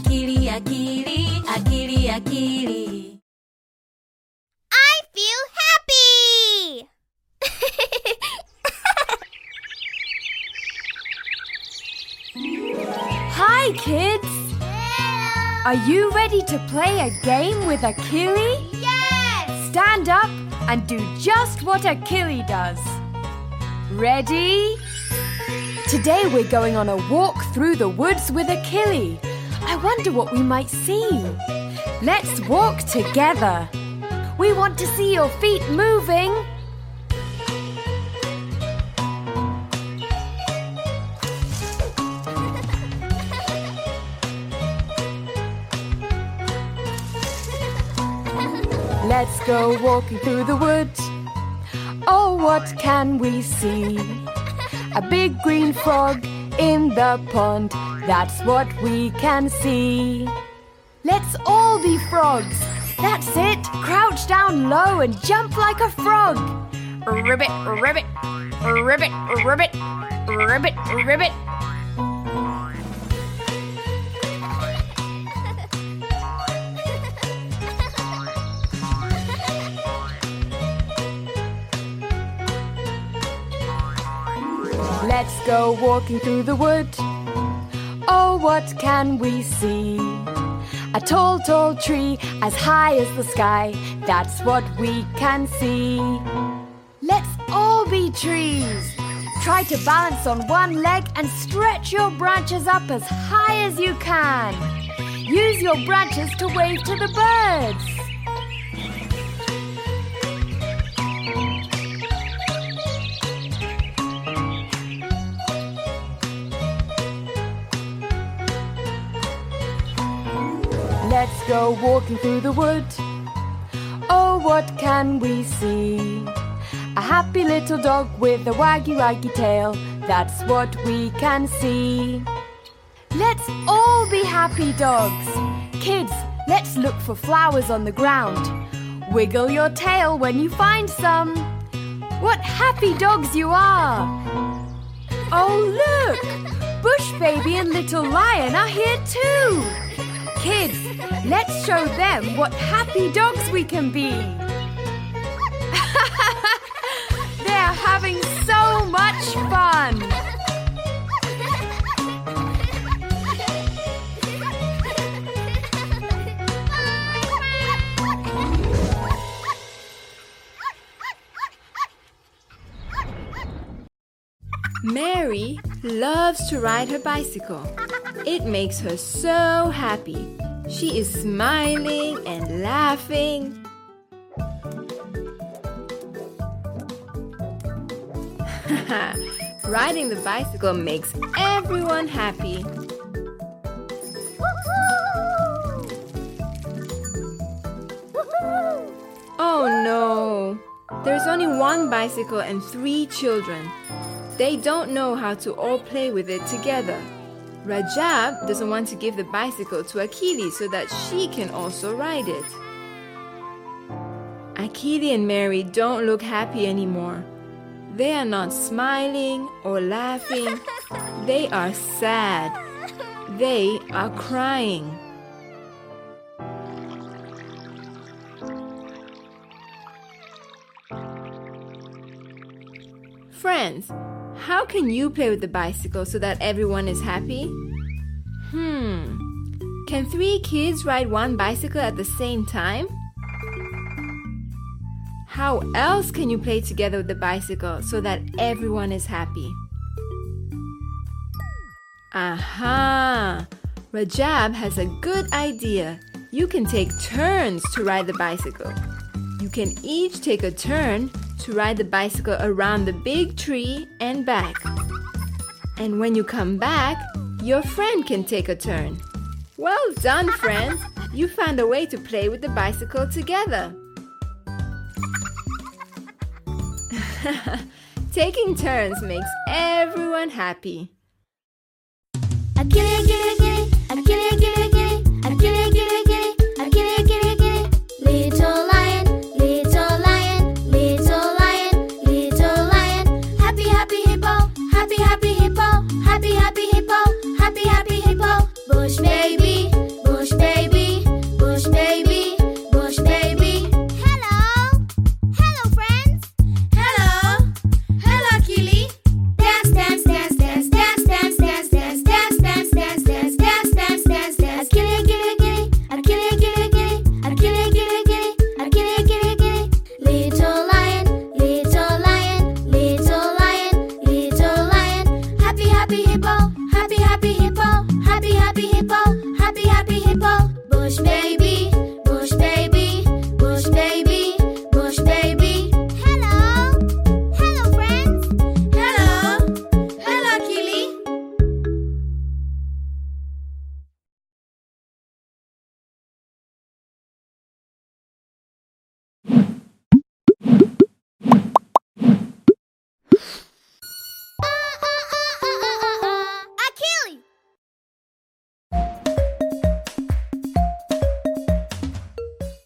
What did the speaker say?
akili, akili, akili, akili. I feel happy! Hi, kids! Are you ready to play a game with Akili? Yes! Stand up and do just what Akili does. Ready? Today we're going on a walk through the woods with Akili. I wonder what we might see. Let's walk together. We want to see your feet moving. Let's go walking through the woods. Oh, what can we see? A big green frog in the pond. That's what we can see. Let's all be frogs. That's it. Crouch down low and jump like a frog. Ribbit, ribbit, ribbit, ribbit, ribbit, ribbit. Let's go walking through the wood. Oh, what can we see? A tall, tall tree as high as the sky. That's what we can see. Let's all be trees. Try to balance on one leg and stretch your branches up as high as you can. Use your branches to wave to the birds. Let's go walking through the wood. Oh, what can we see? A happy little dog with a waggy waggy tail. That's what we can see. Let's all be happy dogs. Kids, let's look for flowers on the ground. Wiggle your tail when you find some. What happy dogs you are! Oh, look! Bush Baby and Little Lion are here too! Kids, let's show them what happy dogs we can be. They're having so much fun. Mary loves to ride her bicycle. It makes her so happy. She is smiling and laughing. Riding the bicycle makes everyone happy. Oh no! There's only one bicycle and three children. They don't know how to all play with it together. Rajab doesn't want to give the bicycle to Akili so that she can also ride it. Akili and Mary don't look happy anymore. They are not smiling or laughing. They are sad. They are crying. Friends, how can you play with the bicycle so that everyone is happy? Hmm. Can three kids ride one bicycle at the same time? How else can you play together with the bicycle so that everyone is happy? Aha! Rajab has a good idea. You can take turns to ride the bicycle. You can each take a turn to ride the bicycle around the big tree and back. And when you come back, your friend can take a turn. Well done, friends! You found a way to play with the bicycle together. Taking turns makes everyone happy. Akili, akili,